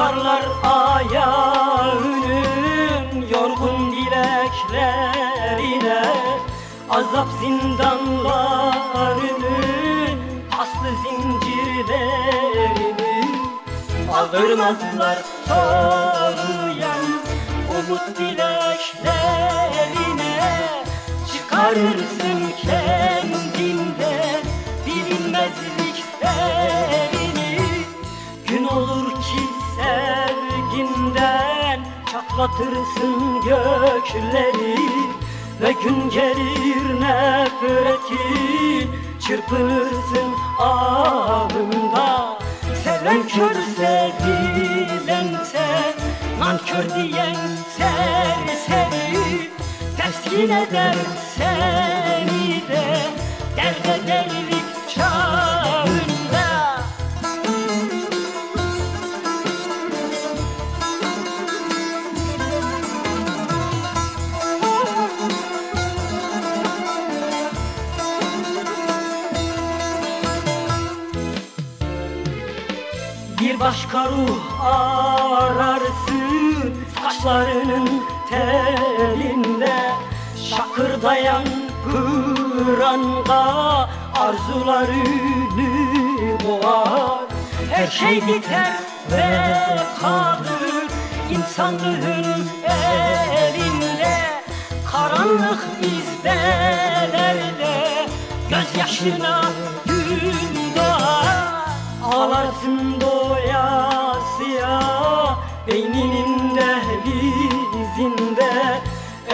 Bakarlar ayağının yorgun dileklerine. Azap zindanlarının paslı zincirlerini Aldırmazlar soruyan umut dileklerine. Çıkarırsın çatlatırsın gökleri Ve gün gelir nefretin çırpınırsın ağında Seven kör sevilense nankör diyen serseri Teskin eder seni de derde delilik çağında Bir başka ruh ararsın Saçlarının telinde. Şakırdayan pranga Arzularını boğar. Her şey biter ve kalır İnsanlığın elinde. Karanlık izlelerde Gözyaşına gün doğar. Ağlarsın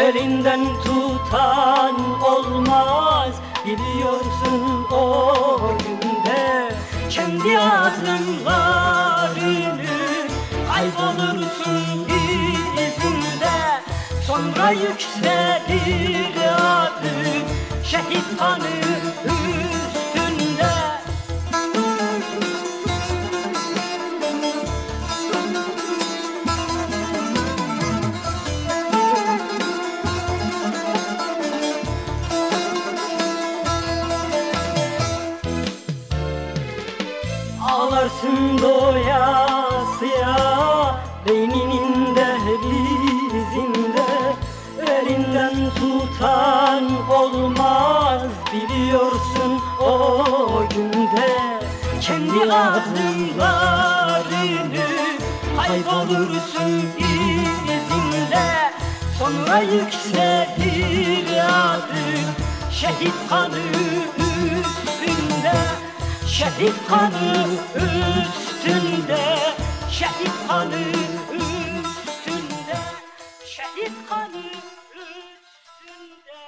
Elinden tutan olmaz. Biliyorsun o günde Kendi adımlarını Kaybolursun izinde Sonra yükselir adın Şehit kanı Ağlarsın doyasıya Beyninin dehlizinde Elinden tutan olmaz Biliyorsun o günde. Kendi adımlarını Kaybolursun izinde Sonra yükselir adın Şehit kanı Şehit kanı üstünde Şehit kanı üstünde Şehit kanı üstünde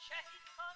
Şehit kanı